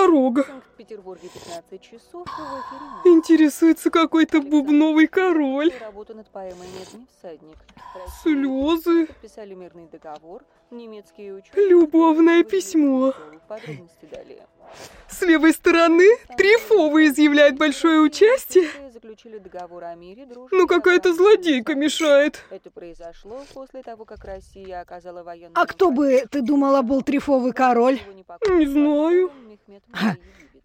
Дорога. В Петербурге 15 часов в эфире Интересуется какой-то бубновый король. Слезы. Любовное письмо. С левой стороны Трифова изъявляет большое участие. Заключили договор о мире, дружбе, Ну какая-то злодейка мешает. Это произошло после того, как Россия оказала военную... А кто бы, ты думала, был трифовый король? Не знаю.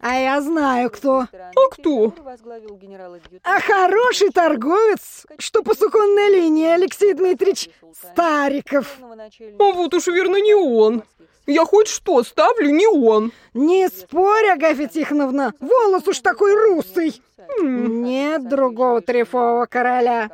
А я знаю, кто. А кто? А хороший торговец, что по суконной линии, Алексей Дмитриевич Стариков. А вот уж верно не он. Я хоть что ставлю, не он. Не спорь, Агафья Тихоновна, волос уж такой русый. Нет другого трифового короля.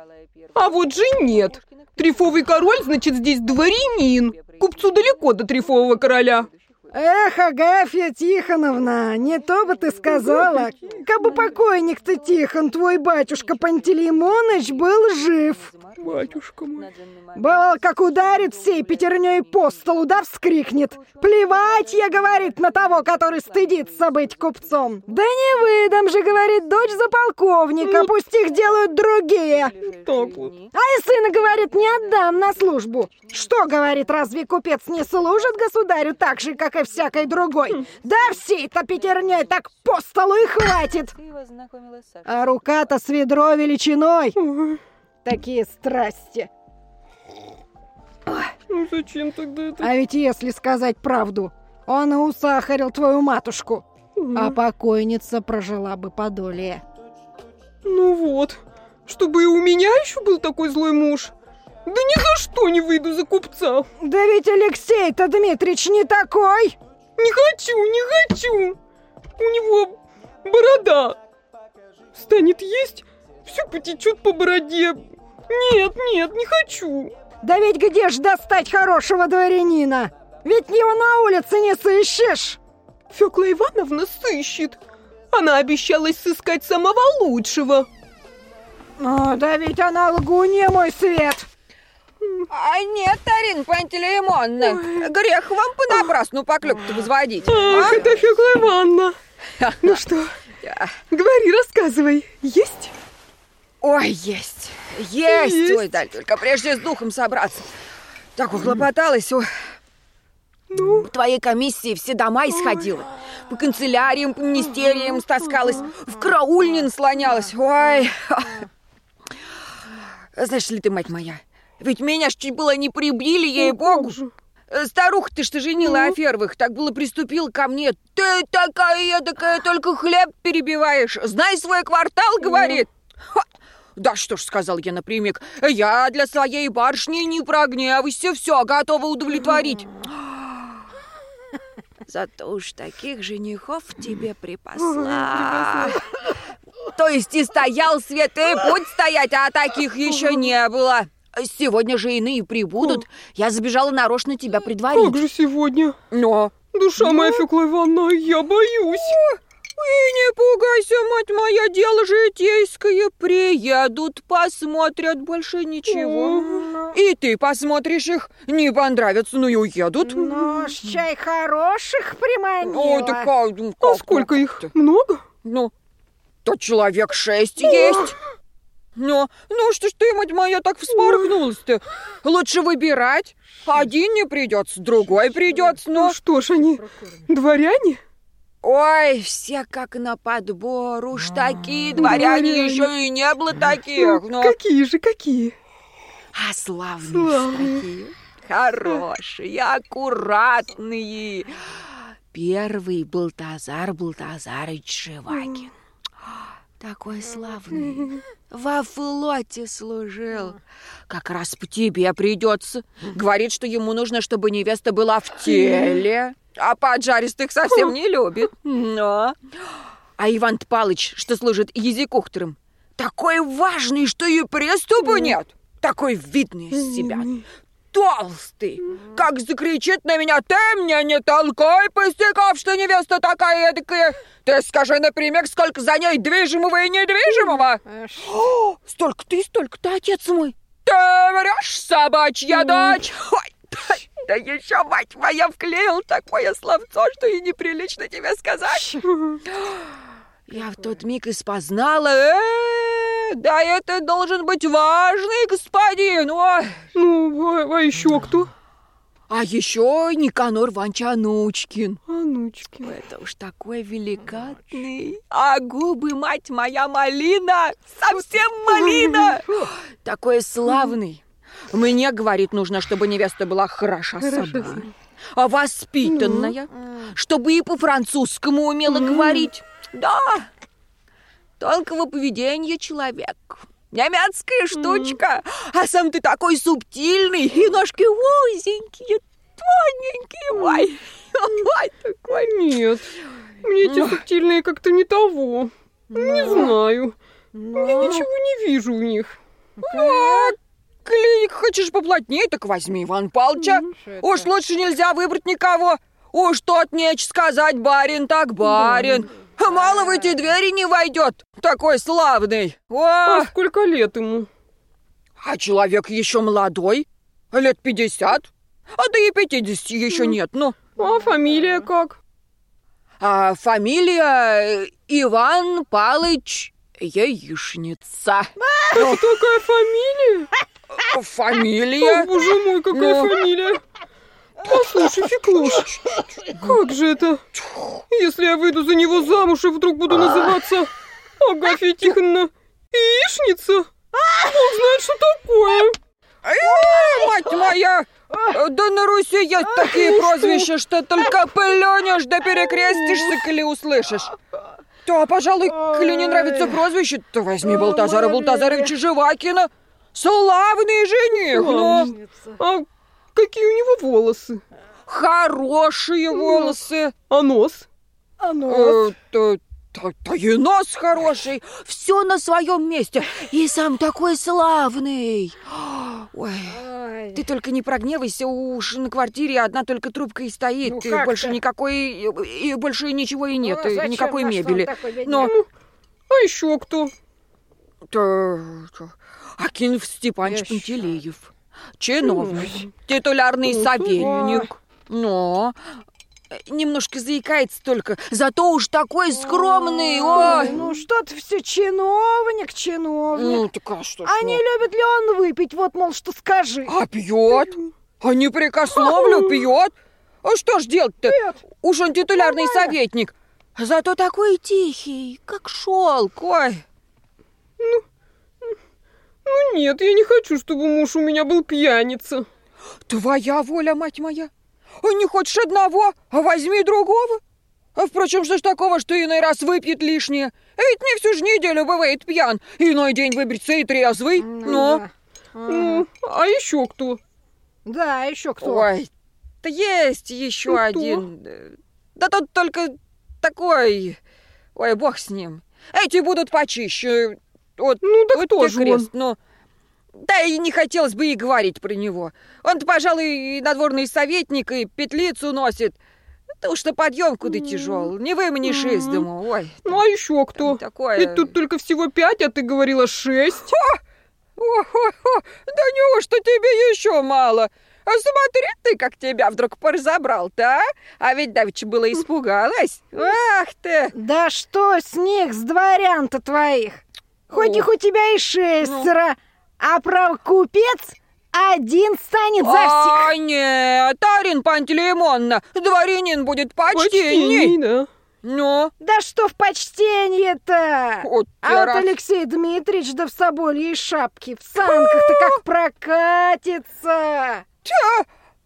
А вот же нет. Трифовый король, значит, здесь дворянин. Купцу далеко до трифового короля. Эх, Агафья Тихоновна, не то бы ты сказала. Кабы покойник-то Тихон, твой батюшка Пантелеймоныч, был жив. Батюшка мой. Бывал, как ударит всей пятерней по столу, да вскрикнет. Плевать, я, говорит, на того, который стыдится быть купцом. Да не выдам же, говорит, дочь за полковника, пусть их делают другие. Так вот. А и сына, говорит, не отдам на службу. Что, говорит, разве купец не служит государю так же, как и всякой другой? Да всей-то пятерней так по столу и хватит. А рука-то с ведро величиной. Такие страсти. Ну зачем тогда это? А ведь если сказать правду, он и усахарил твою матушку. А покойница прожила бы подолее. Ну вот, чтобы и у меня еще был такой злой муж. Да ни за что не выйду за купца. Да ведь Алексей-то, Дмитрич, не такой. Не хочу, не хочу. У него борода. Станет есть, все потечет по бороде. Нет, нет, не хочу. Да ведь где ж достать хорошего дворянина? Ведь его на улице не сыщешь. Фёкла Ивановна сыщет. Она обещалась сыскать самого лучшего. О, да ведь она лгунья, мой свет. А нет, Тарин Пантелеймоновна, грех вам понапрасну поклёп-то возводить. Ах, а? это Фёкла Ивановна. Ну что, говори, рассказывай. Есть? Ой, есть, есть, Есть. ой, да, только прежде с духом собраться. Так ухлопоталась, ой. Ну? В твоей комиссии все дома исходила. По канцеляриям, по министериям стаскалась, в караульнин слонялась. Ой. Знаешь ли ты, мать моя, ведь меня ж чуть было не прибили, ей-богу. Э, Старуха ты что женила Аферовых, так было приступила ко мне. Ты такая такая, только хлеб перебиваешь. Знай свой квартал, говорит. Ха! Да что ж, сказал я напрямик, я для своей барышни не прогневайся, все готова удовлетворить. Зато уж таких женихов тебе припасла. То есть и стоял свет, и путь стоять, а таких еще не было. Сегодня же иные прибудут. Я забежала нарочно тебя Как предварить. же сегодня? Но... Душа моя, Фёкла Ивановна, я боюсь. И не пугайся, мать моя, дело житейское. Приедут, посмотрят, больше ничего. И ты посмотришь их, не понравится, ну и уедут. Ну, чай хороших приманила. Ой, так а, ну, А как- сколько как их? Много? Ну, то человек шесть есть. Ну, ну что ж ты, мать моя, так вспорхнулась-то? Лучше выбирать. Один не придется, другой придется, но... Ну что ж они, дворяне? Ой, все как на подбор, уж такие дворяне Дворяне. еще и не было таких. Ну, но- Какие же, какие? А славные Славные. такие. Хорошие, аккуратные. Первый был Тазар Балтазарыч Живакин. Такой славный. Во флоте служил. Как раз по тебе придется. Говорит, что ему нужно, чтобы невеста была в теле. А поджаристых совсем не любит. Но... А Иван Палыч, что служит языкухтером, такой важный, что и приступа нет. Такой видный из себя. Толстый. Как закричит на меня, ты мне не толкай пустяков, что невеста такая эдакая. Ты скажи, например, сколько за ней движимого и недвижимого. О, столько ты, столько ты, отец мой. Ты врешь, собачья дочь. Ой, Да еще, мать моя, вклеил такое словцо, что и неприлично тебе сказать. Я в тот миг испознала, э, да это должен быть важный господин, ой. Ну, а, а еще кто? А еще Никанор Ванч Анучкин. Анучкин. Это уж такой великатный. А губы, мать моя, малина, совсем малина. Такой славный. Мне, говорит, нужно, чтобы невеста была хороша собой. А воспитанная, чтобы и по-французскому умела говорить. Да, тонкого поведения человек. Немецкая штучка. А сам ты такой субтильный, и ножки узенькие, тоненькие. Ой, ой, такой. Нет, мне эти субтильные как-то не того. Не знаю. Я ничего не вижу в них. Вот, клиник хочешь поплотнее, так возьми Иван Палча. Уж лучше нельзя выбрать никого. Уж тот нечь сказать, барин так барин. Мало в эти двери не войдет, такой славный. О! А сколько лет ему? А человек еще молодой, лет пятьдесят. А да и пятидесяти еще нет, ну. А фамилия как? А фамилия Иван Палыч Яичница. А такая фамилия? Фамилия? О, боже мой, какая Ну. фамилия! Послушай, Феклуш, как же это? Если я выйду за него замуж и вдруг буду называться Агафья Тихоновна Яичница? Бог знает, что такое. Э, мать моя! Да на Руси есть такие прозвища, что только плюнешь да перекрестишься, коли услышишь. Да, пожалуй, коли не нравится прозвище, то возьми Балтазара Балтазаровича Живакина. Славный жених, ну, А какие у него волосы? хорошие волосы. А нос? А ну, Э, Да да- и нос хороший, все на своем месте, и сам такой славный. Ой, ой. Ты только не прогневайся, уж на квартире одна только трубка и стоит. Ну, и больше так? никакой, и, больше ничего и нет, Ну, и никакой мебели. Но А еще кто? да, Акинов Степанович Пантелеев, чиновник, титулярный советник. Но э, немножко заикается только, зато уж такой скромный. Ой. Ну что ты все чиновник, чиновник. Ну, так а что ж, А не любит ли он выпить? Вот, мол, что скажи. А пьет? А не прикословлю, пьет? А что ж делать-то? Уж он титулярный советник. Зато такой тихий, как шелк. Ой. Ну нет, я не хочу, чтобы муж у меня был пьяница. Твоя воля, мать моя. А не хочешь одного, а возьми другого. А впрочем, что ж такого, что иной раз выпьет лишнее? Ведь не всю же неделю бывает пьян. Иной день выберется и трезвый. Ну, да. Ну, а еще кто? Да, еще кто? Ой, да есть еще Ну, кто? один. Да тут только такой... Ой, бог с ним. Эти будут почище. Вот, Ну, так вот кто тебе же он? крест, ну. Да и не хотелось бы и говорить про него. Он-то, пожалуй, и надворный советник, и петлицу носит. Да уж на подъем куда тяжел. Не выманишь из дому. Ой, Ну, а еще кто? такое... Ведь тут только всего пять, а ты говорила шесть. О-хо-хо, да неужто тебе еще мало? А смотри ты, как тебя вдруг поразобрал-то, а? А ведь давеча было испугалась. Ах ты! Да что с них, с дворян-то твоих? Хоть их у тебя и шестеро, а прав купец один станет за всех. А нет, Арин Пантелеймонна, дворянин будет почтенней. Почти, да. Ну, Да что в почтенье-то? вот А вот. Алексей Дмитриевич да в соболье и шапке в санках-то как прокатится.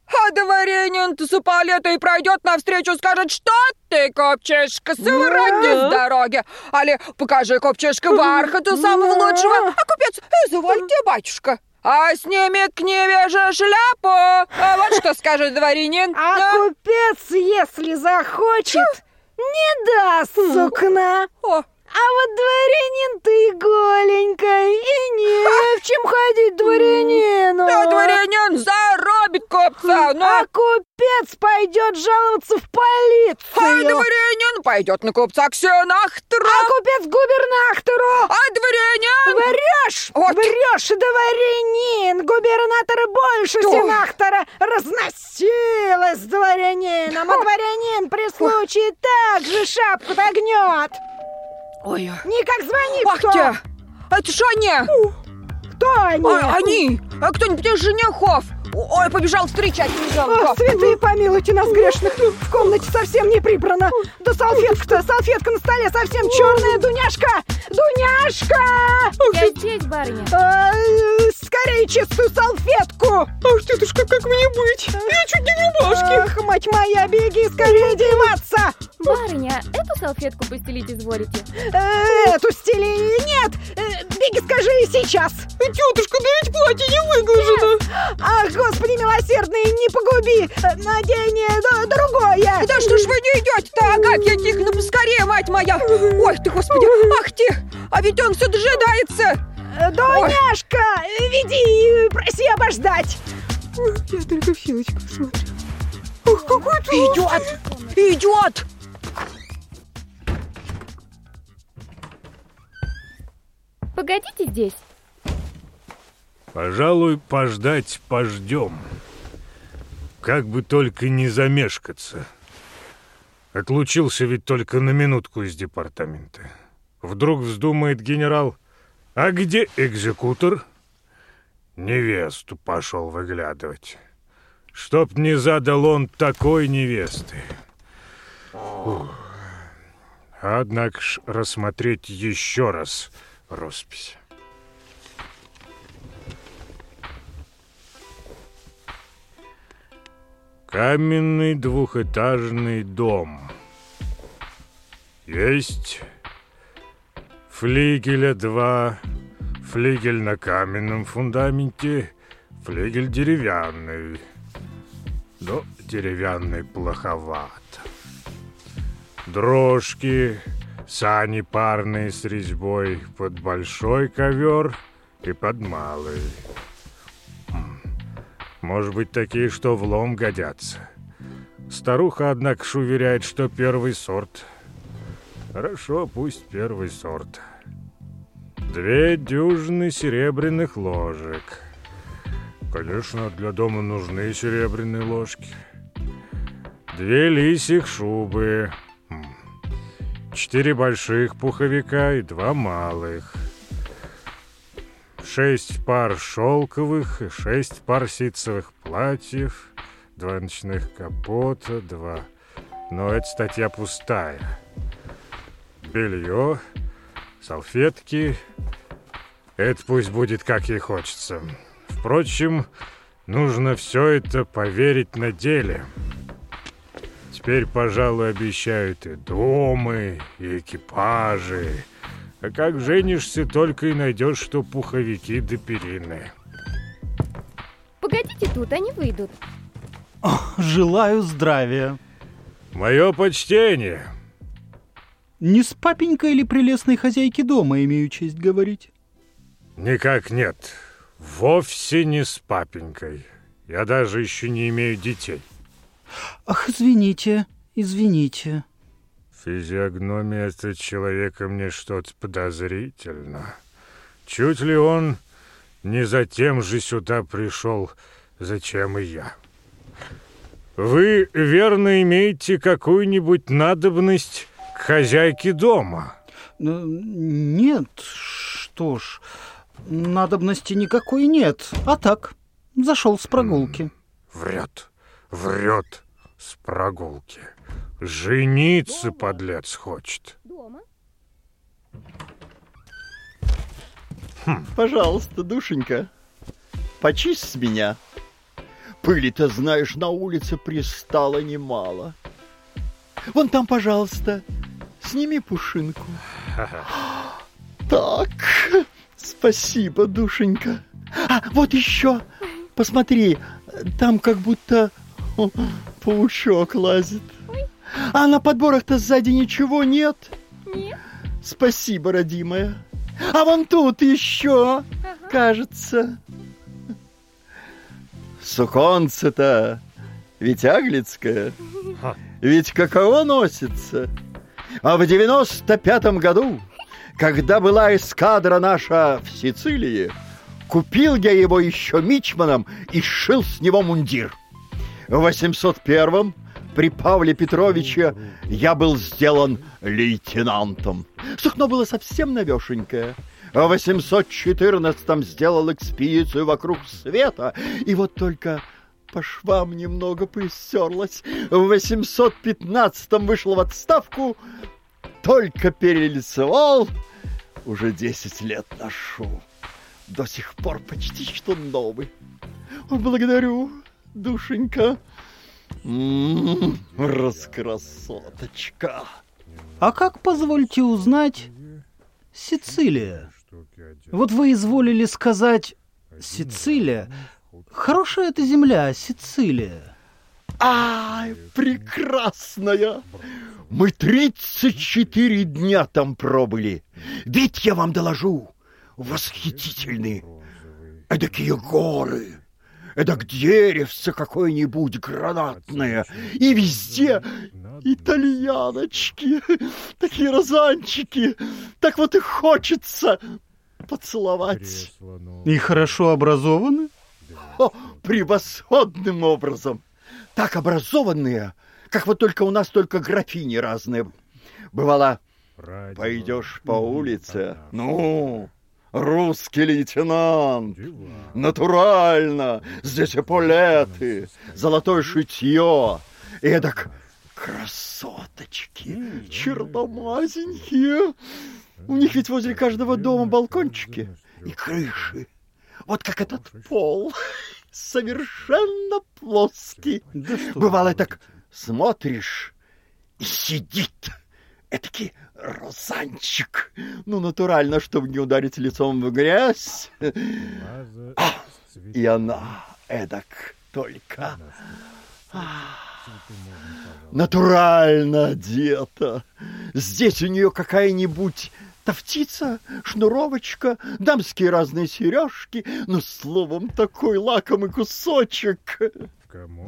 А дворянин-то с палетой пройдет навстречу, скажет, что ты, копчишка, своротни Да. с дороги. Али, покажи, копчишка, бархату самого лучшего. А купец, извольте, батюшка. А сними к невеже шляпу. А вот что скажет дворянин. А купец, если захочет, не даст сукна. О, А вот дворянин ты голенькая, и не в чем ходить дворянину. да, дворянин заробит купца, но... А купец пойдет жаловаться в А полицию. дворянин пойдет на купца к сенахтору. А купец губернатору. А дворянин... Врешь! Вот. Врешь, дворянин! Губернатор больше Что? сенатора разносилась с дворянином, а дворянин при случае также шапку-то гнет. Ой, Никак звонит ах кто? те! Это ж они! Кто они? А, они! А кто-нибудь из женихов? Ой, побежал встречать ребенка. святые помилуйте нас грешных! В комнате совсем не прибрано! Да салфетка-то, салфетка на столе совсем черная! Дуняшка! Дуняшка! Я здесь, барыня. А, э, скорее чистую салфетку! Ах, тетушка, как мне быть? Я чуть не в рубашке. Ах, мать моя, беги скорее одеваться! Барыня, эту салфетку постелить изволите? Э, Эту стили нет! Э, Беги, скажи сейчас! Тетушка, да ведь платье не выглажено. Ах, господи милосердный, не погуби! Э, Надень другое! Да что ж вы не идете-то, Агафья Тихоновна, поскорее, мать моя! Ой ты, господи, ах ты! А ведь он все дожидается! Э, Дуняшка, веди, проси обождать! Я только Филочку посмотрю. Ох, какой ты... Идет! Идет! Погодите здесь. Пожалуй, пождать пождем. Как бы только не замешкаться. Отлучился ведь только на минутку из департамента. Вдруг вздумает генерал, а где экзекутор? Невесту пошел выглядывать. Чтоб не задал он такой невесты. Ух. Однако ж рассмотреть еще раз роспись. Каменный двухэтажный дом. Есть флигеля два, флигель на каменном фундаменте, флигель деревянный. Но деревянный плоховат. Дрожки, сани парные с резьбой под большой ковер и под малый. Может быть, такие, что в лом годятся. Старуха, однако, уверяет, что первый сорт. Хорошо, пусть первый сорт. Две дюжины серебряных ложек. Конечно, для дома нужны серебряные ложки. Две лисих шубы. Четыре больших пуховика и два малых. Шесть пар шелковых и шесть пар ситцевых платьев, два ночных капота, два... Но эта статья пустая. Белье, салфетки... Это пусть будет, как ей хочется. Впрочем, нужно все это поверить на деле. Теперь, пожалуй, обещают и домы, и экипажи. А как женишься, только и найдешь, что пуховики да перины. Погодите тут, они выйдут. Желаю здравия. Мое почтение. Не с папенькой или прелестной хозяйки дома имею честь говорить? Никак нет. Вовсе не с папенькой. Я даже еще не имею детей. Ах, извините, извините. Физиогномия этого человека мне что-то подозрительно. Чуть ли он не за тем же сюда пришел, зачем и я. Вы, верно, имеете какую-нибудь надобность к хозяйке дома? Ну, Нет, что ж, надобности никакой нет. А так, зашел с прогулки. Врет, врет с прогулки. Жениться, подлец, хочет. Дома? Пожалуйста, душенька, почисть с меня. Пыли-то, знаешь, на улице пристало немало. Вон там, пожалуйста, сними пушинку. Так, спасибо, душенька. А, вот еще, посмотри, там как будто о, паучок лазит. А на подборах-то сзади ничего нет? Нет. Спасибо, родимая. А вон тут еще, кажется. Суконце-то ведь аглицкое. Ведь каково носится? А в девяносто пятом году, когда была эскадра наша в Сицилии, купил я его еще мичманом и сшил с него мундир. В 801-м при Павле Петровиче я был сделан лейтенантом. Сукно было совсем новешенькое. В 814-м сделал экспедицию вокруг света. И вот только по швам немного поистерлась. В 815-м вышел в отставку. Только перелицевал. Уже 10 лет ношу. До сих пор почти что новый. Благодарю, душенька. М, Раскрасоточка. А как, позвольте узнать, Сицилия? Вот вы изволили сказать Сицилия. Хорошая эта земля, Сицилия. Ай, прекрасная! Мы 34 дня там пробыли. Ведь я вам доложу, восхитительные. Эдакие горы, эдак деревце какое-нибудь гранатное. И везде итальяночки, такие розанчики. Так вот и хочется поцеловать. И хорошо образованы? Превосходным образом. Так образованные, как вот только у нас только графини разные. Бывало, пойдешь по улице, ну, русский лейтенант, натурально, здесь эполеты, золотое шитье, эдак красоточки, черномазенькие. У них ведь возле каждого дома балкончики и крыши. Вот как этот пол, совершенно плоский. Да Бывало так смотришь и сидит этакий розанчик. Ну, натурально, чтобы не ударить лицом в грязь. А, и она эдак только а, натурально одета. Здесь у нее какая-нибудь Тафтица, шнуровочка, дамские разные сережки, ну, словом, такой лакомый кусочек.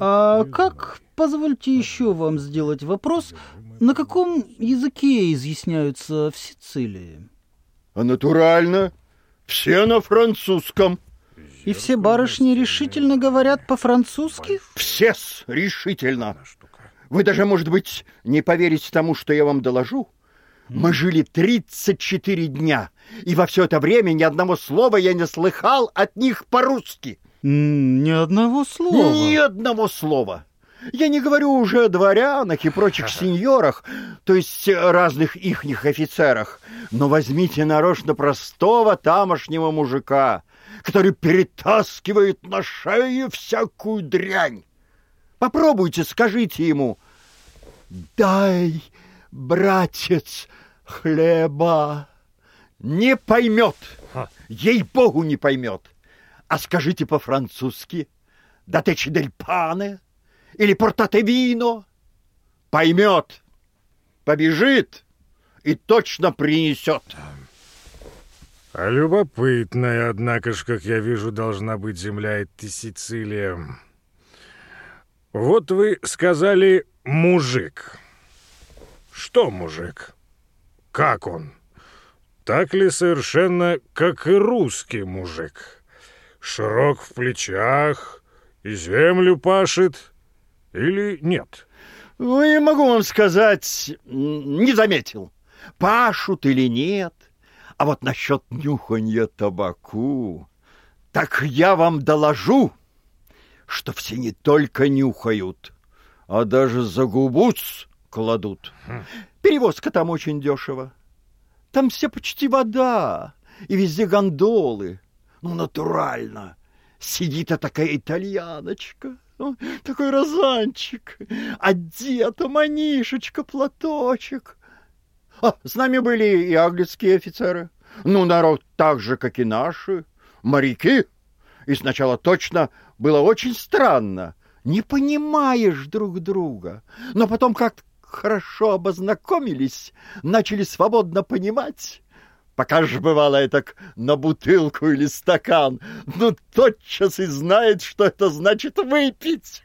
А как, позвольте еще вам сделать вопрос, на каком языке изъясняются в Сицилии? А натурально, все на французском. И все барышни решительно говорят по-французски? Все решительно. Вы даже, может быть, не поверите тому, что я вам доложу. Мы жили 34 дня, и во все это время ни одного слова я не слыхал от них по-русски. Ни одного слова. Ни одного слова. Я не говорю уже о дворянах и прочих сеньорах, то есть э, разных ихних офицерах, но возьмите нарочно простого тамошнего мужика, который перетаскивает на шее всякую дрянь. Попробуйте, скажите ему, дай, братец, хлеба. Не поймет, ей-богу не поймет. А скажите по-французски, датечи дель пане или портате вино. Поймет, побежит и точно принесет. А любопытная, однако ж, как я вижу, должна быть земля эта Сицилия. Вот вы сказали «мужик». Что мужик? Как он? Так ли совершенно, как и русский мужик? Широк в плечах и землю пашет? Или нет? Ну, не могу вам сказать, не заметил, пашут или нет. А вот насчет нюханья табаку, так я вам доложу, что все не только нюхают, а даже за кладут. Перевозка там очень дешево. Там все почти вода, и везде гондолы. Ну, натурально. Сидит а такая итальяночка, ну, такой розанчик, одета манишечка, платочек. А, с нами были и английские офицеры. Ну, народ так же, как и наши, моряки. И сначала точно было очень странно. Не понимаешь друг друга. Но потом как хорошо обознакомились, начали свободно понимать. Покажешь, бывало, так на бутылку или стакан, ну, тотчас и знает, что это значит выпить.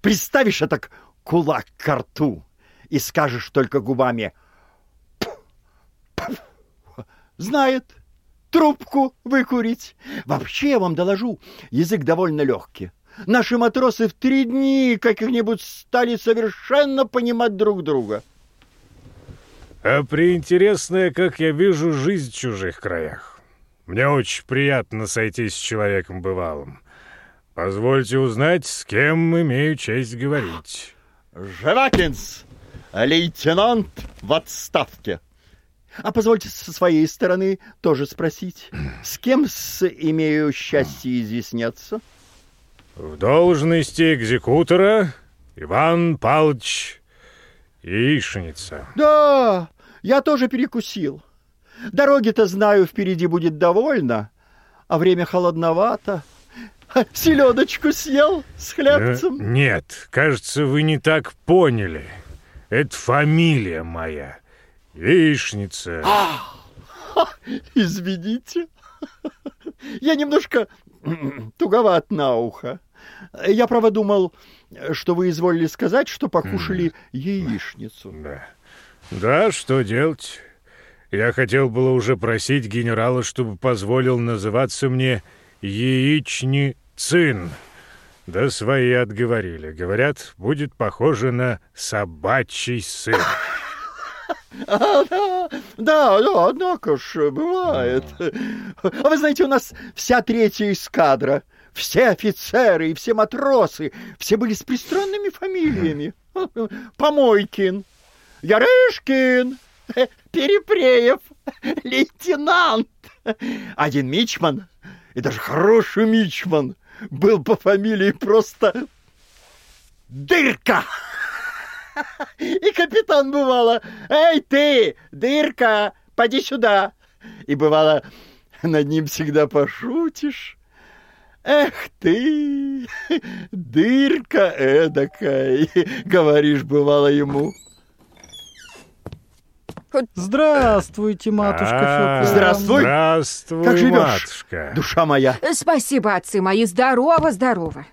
Приставишь так кулак к рту и скажешь только губами знает трубку выкурить. Вообще, я вам доложу, язык довольно легкий. Наши матросы в три дни каких-нибудь стали совершенно понимать друг друга. А приинтересная, как я вижу, жизнь в чужих краях. Мне очень приятно сойтись с человеком бывалым. Позвольте узнать, с кем имею честь говорить. Живакинс, лейтенант в отставке. А позвольте со своей стороны тоже спросить, с кем с имею счастье изъясняться? В должности экзекутора Иван Павлович Яичница. Да, я тоже перекусил. Дороги-то знаю, впереди будет довольно, а время холодновато. Селедочку съел с хлебцем? Э, нет, кажется, вы не так поняли. Это фамилия моя. Яичница. А, извините. Я немножко туговат на ухо. Я, право, думал, что вы изволили сказать, что покушали яичницу. Да. Да, что делать? Я хотел было уже просить генерала, чтобы позволил называться мне Яичницин. Да свои отговорили. Говорят, будет похоже на собачий сын. А, да, да, однако ж, бывает. А вы знаете, у нас вся третья эскадра, все офицеры и все матросы, все были с пристранными фамилиями. Помойкин, Ярышкин, Перепреев, лейтенант. Один мичман, и даже хороший мичман, был по фамилии просто Дырка. И капитан бывало, «Эй ты, дырка, поди сюда!» И бывало, над ним всегда пошутишь. «Эх ты, дырка эдакая!» Говоришь, бывало ему. Здравствуйте, матушка А, Фёкла. Здравствуй. Здравствуй, Как живешь? матушка. Душа моя. Спасибо, отцы мои, здорово, здорово.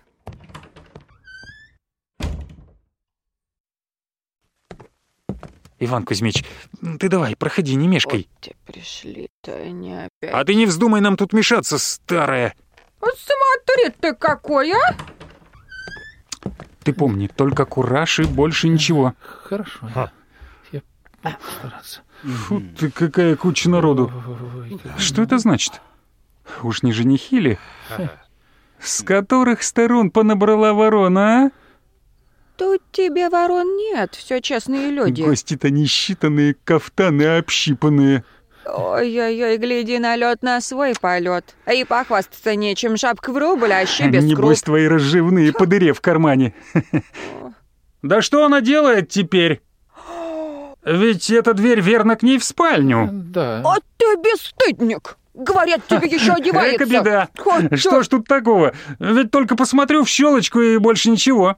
Иван Кузьмич, ты давай, проходи, не мешкай. Те пришли-то они опять. А ты не вздумай нам тут мешаться, старая. Смотри ты какой, а! Ты помни, только кураж и больше ничего. Хорошо. Ха. Я постараться. Фу ты, какая куча народу. Что это значит? Уж не женихи ли? С которых сторон понабрала ворона, а? Тут тебе ворон нет, все честные люди. Гости-то несчитанные, кафтаны общипанные. Ой-ой-ой, гляди на лед на свой полет. И похвастаться нечем, шапка в рубль, а щи без Небось, круп. твои разживные по дыре в кармане. Да что она делает теперь? Ведь эта дверь верно к ней в спальню. Да. А ты бесстыдник! Говорят, тебе еще одевается. Эка беда. Что ж тут такого? Ведь только посмотрю в щелочку и больше ничего.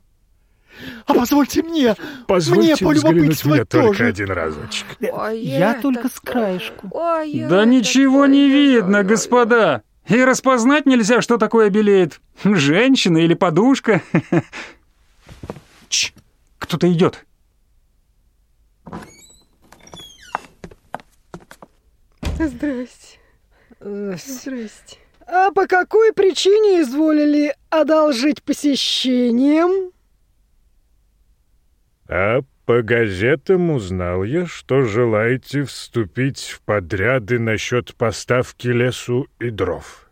А позвольте мне, Позвольте мне взглянуть полюбопытствовать мне только тоже. один разочек. Ой, Я это только с краешку. Ой, Да ничего не видно, господа. И распознать нельзя, что такое белеет. Женщина или подушка. Чш, кто-то идет. Здрасте. Здрасте. А по какой причине изволили одолжить посещением? А по газетам узнал я, что желаете вступить в подряды насчет поставки лесу и дров.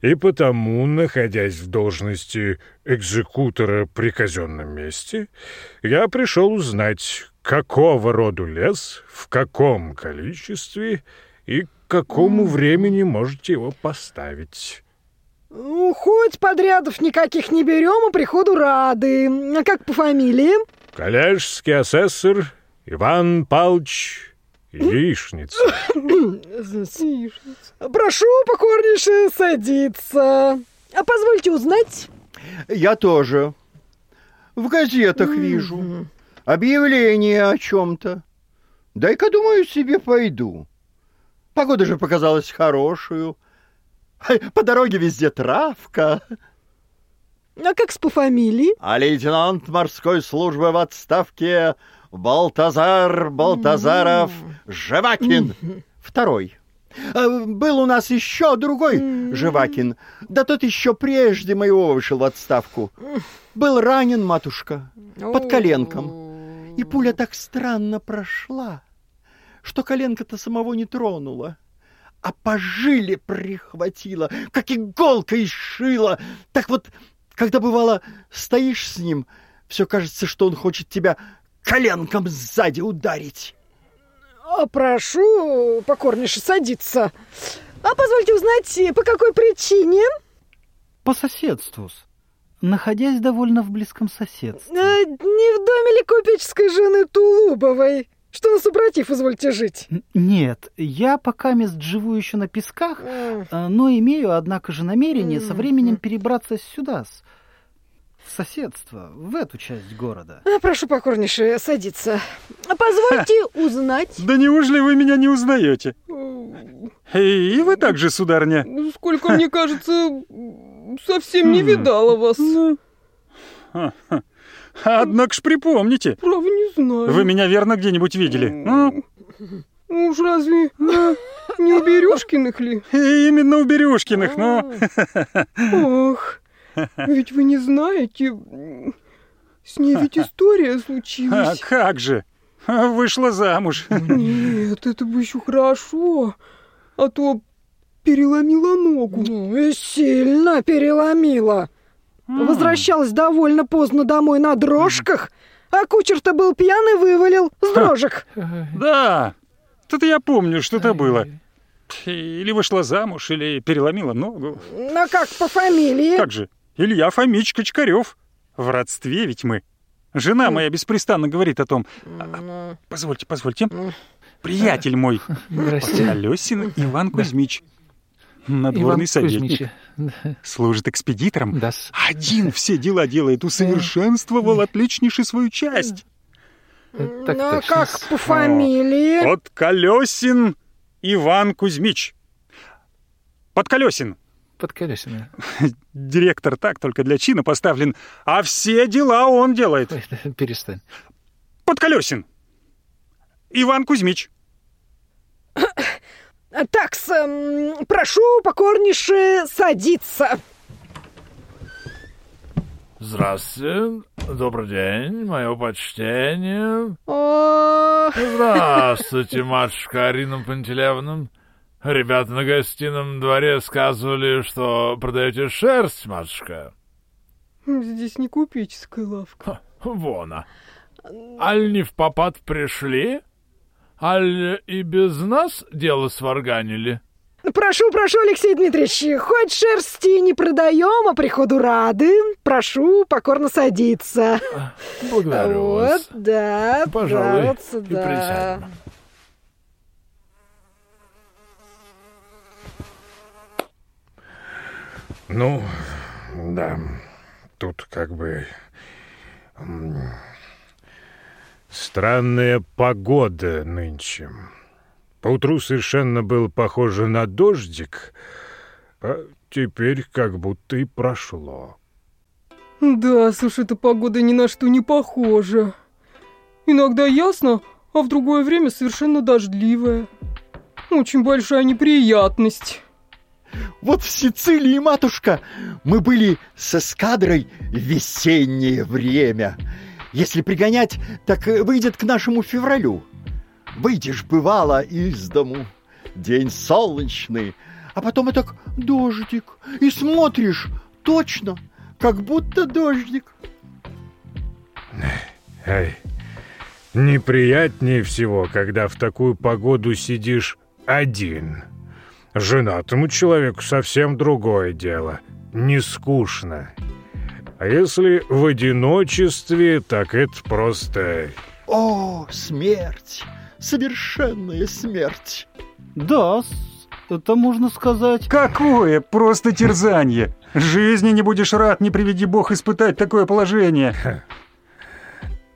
И потому, находясь в должности экзекутора при казенном месте, я пришел узнать, какого роду лес, в каком количестве и к какому времени можете его поставить. Ну, хоть подрядов никаких не берем, а приходу рады. А как по фамилии? Коллежский асессор Иван Павлович Яичница. Прошу покорнейше садиться. А позвольте узнать. Я тоже. В газетах вижу. Объявление о чем-то. Дай-ка, думаю, себе пойду. Погода же показалась хорошую. По дороге везде травка. А как с по фамилии? А лейтенант морской службы в отставке Балтазар Балтазаров Живакин. Второй. А, Был у нас еще другой Живакин. Да тот еще прежде моего вышел в отставку. Был ранен, матушка, под коленком. И пуля так странно прошла, что коленка-то самого не тронула. А по жиле прихватила, как иголка и шила. Так вот, когда бывало стоишь с ним, все кажется, что он хочет тебя коленком сзади ударить. А, прошу, покорнейше садиться. А позвольте узнать, по какой причине? По соседству. Находясь довольно в близком соседстве. А, не в доме ли купеческой жены Тулубовой? Что на супротив, извольте жить? Нет, я пока мест живу еще на песках, а, но имею, однако же, намерение со временем перебраться сюда, в соседство, в эту часть города. А, прошу покорнейше садиться. А позвольте узнать. Да неужели вы меня не узнаете? И вы также, сударыня? Ну, Сколько мне кажется, совсем не видала вас. Однако ж припомните. Право не знаю. Вы меня верно где-нибудь видели? Ну, Ну Уж разве не у Березкиных ли? именно у Берюшкиных, но... Ох, ведь вы не знаете, с ней ведь история А случилась. как же? Вышла замуж. Нет, это бы еще хорошо, а то переломила ногу. Ну и сильно переломила. Возвращалась довольно поздно домой на дрожках, а кучер-то был пьяный, вывалил с дрожек. Да, тут я помню, что-то было. Или вышла замуж, или переломила ногу. А как по фамилии? Как же? Илья Фомич Качкарев. В родстве ведь мы. Жена моя беспрестанно говорит о том. А, Позвольте, позвольте. Приятель мой. Здрасте. Колесин Иван Кузьмич. Надворный советник. Служит экспедитором. Один все дела делает, усовершенствовал отличнейший свою часть. Так Ну, а точно. как по фамилии? Подколесин Иван Кузьмич. Подколесин. Под колесами. Директор так только для чина поставлен, а все дела он делает. Перестань. Подколесин. Иван Кузьмич. Так, прошу покорнейше садиться. Здравствуйте, добрый день, мое почтение. О, Здравствуйте, матушка Арина Пантелеевна. Ребята на гостином дворе сказывали, что продаете шерсть, матушка. Здесь не купеческая лавка. Вон, а. Аль не в попад пришли? Аль и без нас дело сварганили? Прошу, прошу, Алексей Дмитриевич, хоть шерсти не продаем, а приходу рады. Прошу покорно садиться. Благодарю вот, вас. да, Пожалуй, да, вот и присядем. Ну, да, тут как бы... Странная погода нынче. Поутру совершенно был похоже на дождик, а теперь как будто и прошло. Да, слушай, эта погода ни на что не похожа. Иногда ясно, а в другое время совершенно дождливая. Очень большая неприятность. Вот в Сицилии, матушка, мы были с эскадрой весеннее время. Если пригонять, так э, выйдет к нашему февралю. Выйдешь, бывало, из дому. День солнечный, а потом и так дождик. И смотришь, точно, как будто дождик. Ай, неприятнее всего, когда в такую погоду сидишь один. Женатому человеку совсем другое дело. Не скучно. А если в одиночестве, так это просто... О, смерть! Совершенная смерть! Да, это можно сказать. Какое просто терзание. Жизни не будешь рад, не приведи бог испытать такое положение.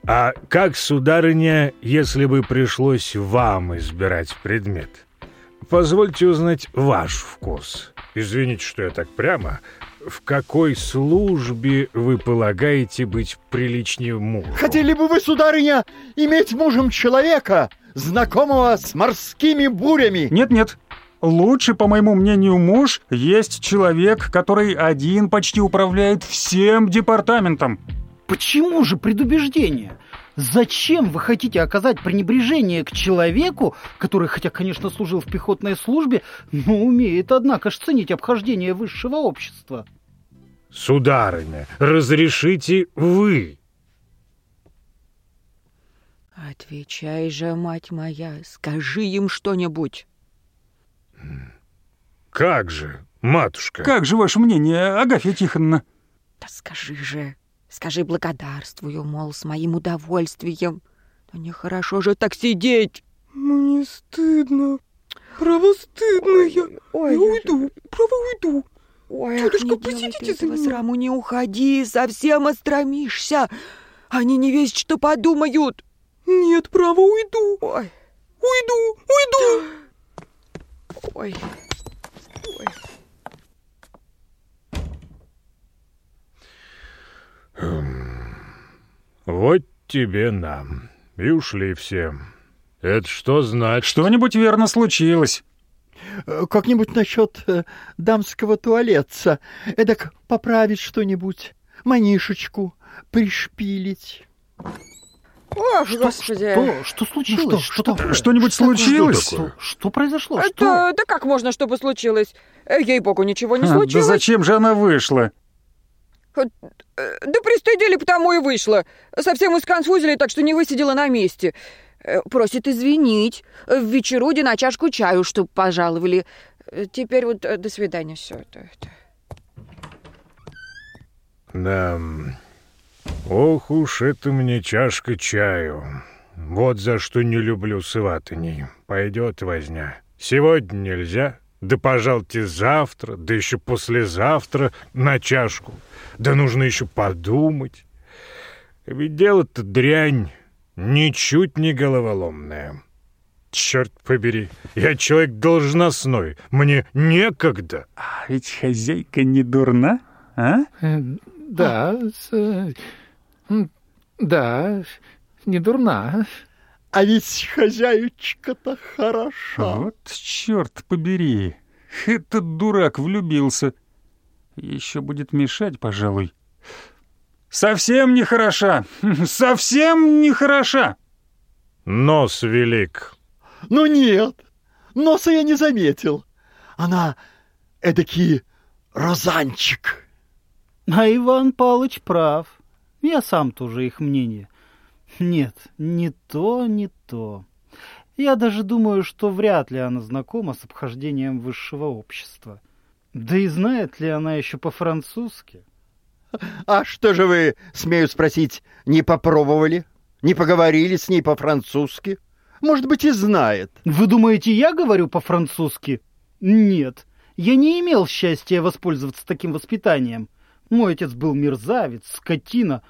А как, сударыня, если бы пришлось вам избирать предмет? позвольте узнать ваш вкус. Извините, что я так прямо. В какой службе вы полагаете быть приличнее мужу? Хотели бы вы, сударыня, иметь мужем человека, знакомого с морскими бурями? Нет-нет. Лучше, по моему мнению, муж есть человек, который один почти управляет всем департаментом. Почему же предубеждение? Зачем вы хотите оказать пренебрежение к человеку, который, хотя, конечно, служил в пехотной службе, но умеет, однако ж, ценить обхождение высшего общества? Сударыня, разрешите вы. Отвечай же, мать моя, скажи им что-нибудь. Как же, матушка? Как же ваше мнение, Агафья Тихоновна? Да скажи же, скажи благодарствую, мол, с моим удовольствием. Да нехорошо же так сидеть. Мне стыдно. Право стыдно я. Ой, я уйду, право уйду. Ой, Тетушка, посидите за меня. сраму, не уходи, совсем остромишься. Они не весть что подумают. Нет, право уйду. Ой, Уйду, уйду. ой. Вот тебе нам. И ушли все. Это что значит? Что-нибудь верно случилось. Э, Как-нибудь насчет э, дамского туалетца. Эдак поправить что-нибудь, манишечку пришпилить. Ох, господи. Что? Что случилось? Ну что, что такое? Что-нибудь Что случилось? Что такое? Что произошло? Что? Это, да как можно, чтобы случилось? Э, Ей-богу, ничего не А, Да случилось. зачем же она вышла? Э, Да пристыдили, потому и вышла. Совсем исконфузили, так что не высидела на месте. Э, Просит извинить. В вечеруде на чашку чаю, чтоб пожаловали. Э, Теперь вот э, до свидания, все это. Да. Ох уж это мне чашка чаю. Вот за что не люблю сватаней. Пойдет возня. Сегодня нельзя, да, пожалуйте, завтра, да еще послезавтра на чашку. Да нужно еще подумать. Ведь дело-то дрянь, ничуть не головоломное. Черт побери, я человек должностной, мне некогда. А ведь хозяйка не дурна, а? Э, Да, э, да, не дурна. А ведь хозяючка-то хороша. Вот черт побери. Этот дурак влюбился. Еще будет мешать, пожалуй. Совсем не хороша. Совсем не хороша. Нос велик. Ну нет, носа я не заметил. Она эдакий розанчик. А Иван Палыч прав. Я сам тоже их мнение. Нет, не то, не то. Я даже думаю, что вряд ли она знакома с обхождением высшего общества. Да и знает ли она еще по-французски? А что же вы, смею спросить, не попробовали? Не поговорили с ней по-французски? Может быть, и знает. Вы думаете, я говорю по-французски? Нет, я не имел счастья воспользоваться таким воспитанием. Мой отец был мерзавец, скотина.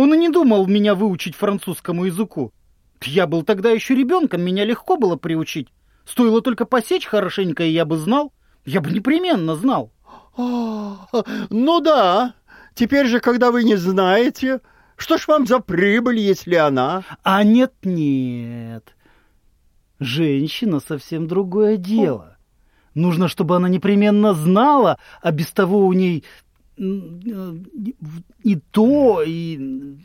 Он и не думал меня выучить французскому языку. Я был тогда еще ребенком, меня легко было приучить. Стоило только посечь хорошенько, и я бы знал. Я бы непременно знал. А, ну да, теперь же, когда вы не знаете, что ж вам за прибыль, если она... А нет-нет. Женщина совсем другое дело. Нужно, чтобы она непременно знала, а без того у ней и то, и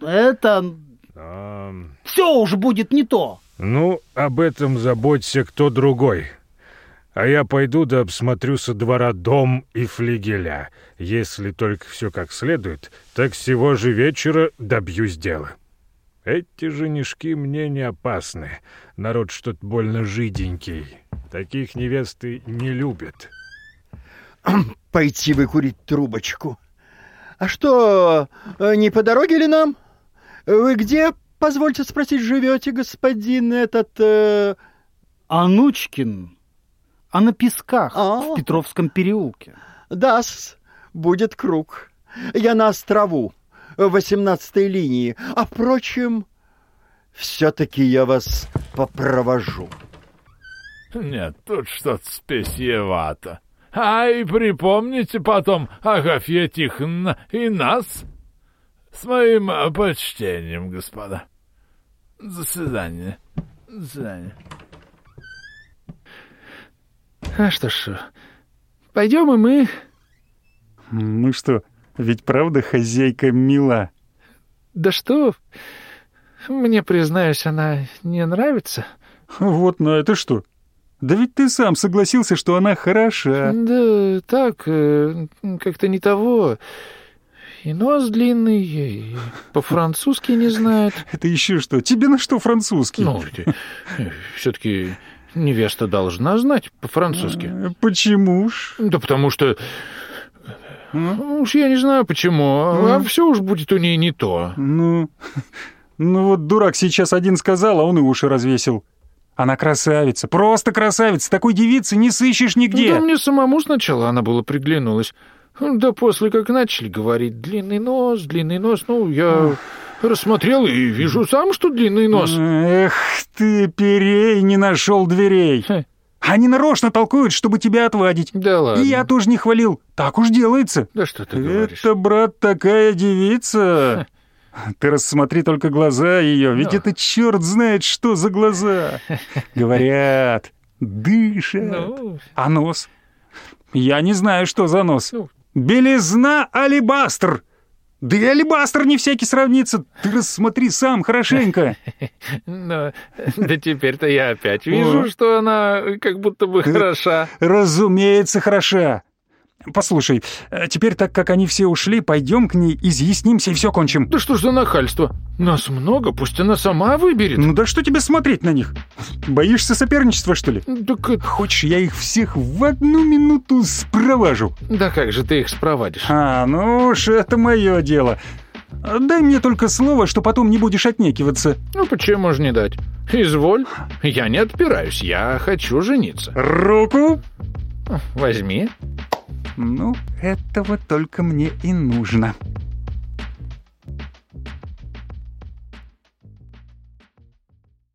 это... А, Все уже будет не то. ну, об этом заботься кто другой. А я пойду да обсмотрю со двора дом и флигеля. Если только все как следует, так всего же вечера добьюсь дела. Эти женишки мне не опасны. Народ что-то больно жиденький. Таких невесты не любят. Пойти выкурить трубочку. А что, э, не по дороге ли нам? Вы где, позвольте спросить, живете, господин этот... э, Анучкин, а на песках А. в Петровском переулке. Да-с, будет круг. Я на острову, в восемнадцатой линии. А, впрочем, все-таки я вас попровожу. Нет, тут что-то спесьевато. А и припомните потом Агафья Тихоновна и нас. С моим э, почтением, господа. До свидания. До свидания. А что ж, пойдем и мы. Ну что, ведь правда хозяйка мила? Да что, мне, признаюсь, она не нравится. Вот на это что? Да ведь ты сам согласился, что она хороша. Да так, э, как-то не того. И нос длинный, и по-французски не знает. Это еще что? Тебе на что французский? Ну, все-таки невеста должна знать по-французски. А, почему ж? Да потому что... Ну, уж я не знаю почему, а все уж будет у нее не то. Ну, ну вот дурак сейчас один сказал, а он и уши развесил. Она красавица, просто красавица, такой девицы не сыщешь нигде. Да мне самому сначала она была приглянулась. Да после как начали говорить длинный нос, длинный нос, ну, я рассмотрел и вижу сам, что длинный нос. Эх ты, перей, не нашел дверей. Они нарочно толкуют, чтобы тебя отвадить. Да ладно. И я тоже не хвалил. Так уж делается. Да что ты говоришь? Это, брат, такая девица. Ты рассмотри только глаза ее, ведь Ну. это черт знает, что за глаза. Говорят, дышат. Ну, А нос? Я не знаю, что за нос. Ну. Белизна алебастр. Да и алебастр не всякий сравнится. Ты рассмотри сам хорошенько. ну, да теперь-то я опять вижу, О. что она как будто бы хороша. Разумеется, хороша. Послушай, э, теперь, так как они все ушли, пойдем к ней, изъяснимся и все кончим. Да что ж за нахальство? Нас много, пусть она сама выберет. Ну да что тебе смотреть на них? Боишься соперничества, что ли? Так, э, Хочешь, я их всех в одну минуту спроважу? да как же ты их спровадишь? А, ну уж это мое дело. Дай мне только слово, что потом не будешь отнекиваться. Ну, почему же не дать? Изволь. Я не отпираюсь, я хочу жениться. Руку? Возьми. Ну, этого только мне и нужно.